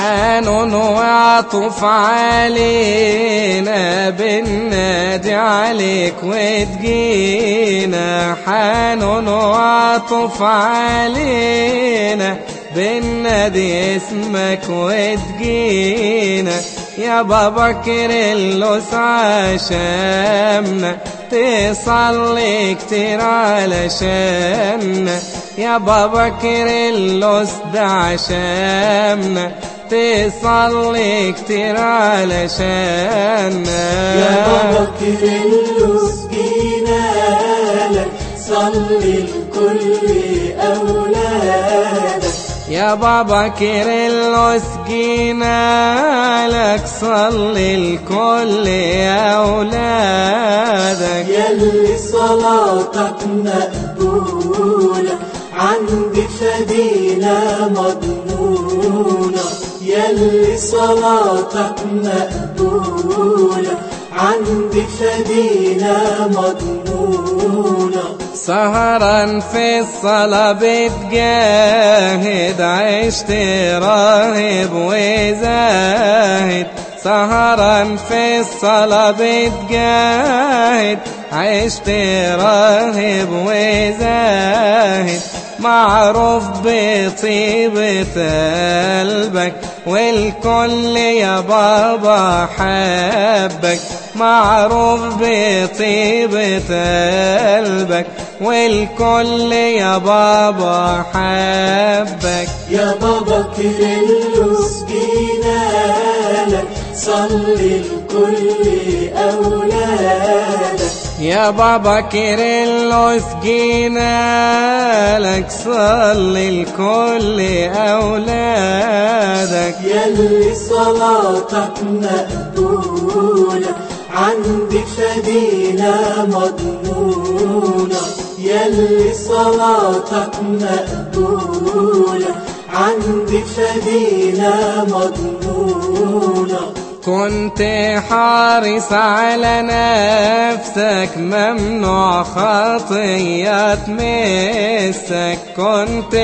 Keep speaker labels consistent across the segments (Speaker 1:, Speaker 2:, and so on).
Speaker 1: حنون وعطف علينا بالنادي عليك وتجينا حنون وعطف علينا بالنادي اسمك وتجينا يا بابا كيرلس عشامنا تصلي كتير علشاننا يا بابا كيرلس ده عشامنا تصلي كتير علشاننا
Speaker 2: يا بابا كيرلس جينالك صلي لكل أولادك
Speaker 1: يا بابا كيرلس جينا لك صلي الكل يا أولادك
Speaker 2: يلي صلاتك مقبولة عند فدينا مضمونة. يلي صلاتك مقبولة عند فدينا مضمونة
Speaker 1: سهرا في الصلاة بتجاهد عشت راهب وزاهد. سهرا في الصلاة بتجاهد عشت راهب وزاهد. معروف بطيبة قلبك والكل يا بابا حبك. معروف بطيبة قلبك والكل يا بابا حبك.
Speaker 2: يا بابا كيرلس جينالك صلي لكل أولادك.
Speaker 1: يا بابا كيرلس جينا لك صلي الكل أولادك.
Speaker 2: يلي صلاتك مقبولة عند فدينا مضمونة. يلي صلاتك مقبولة عند فدينا مضمونة.
Speaker 1: كنت حارس على نفسك ممنوع خطية تمسك. كنت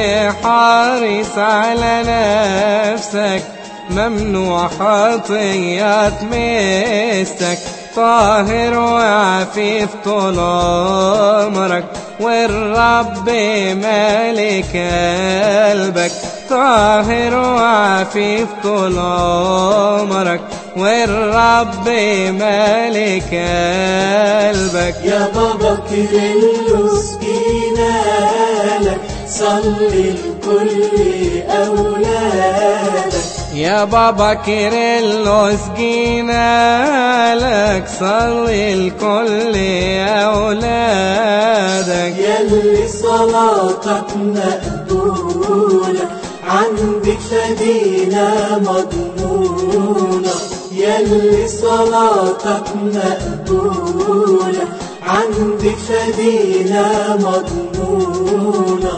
Speaker 1: حارس على نفسك ممنوع خطية تمسك. طاهر وعفيف طول عمرك والرب مالك قلبك. طاهر وعفيف طول عمرك. والرب مالك قلبك.
Speaker 2: يا بابا كيرلس جينالك صلي لكل أولادك.
Speaker 1: يا بابا كيرلس جينا لك صلي الكل أولادك.
Speaker 2: يلي صلاتك مقبولة عند فدينا مضمونة يلي صلاتك مقبولة. عند فدينا مضمونة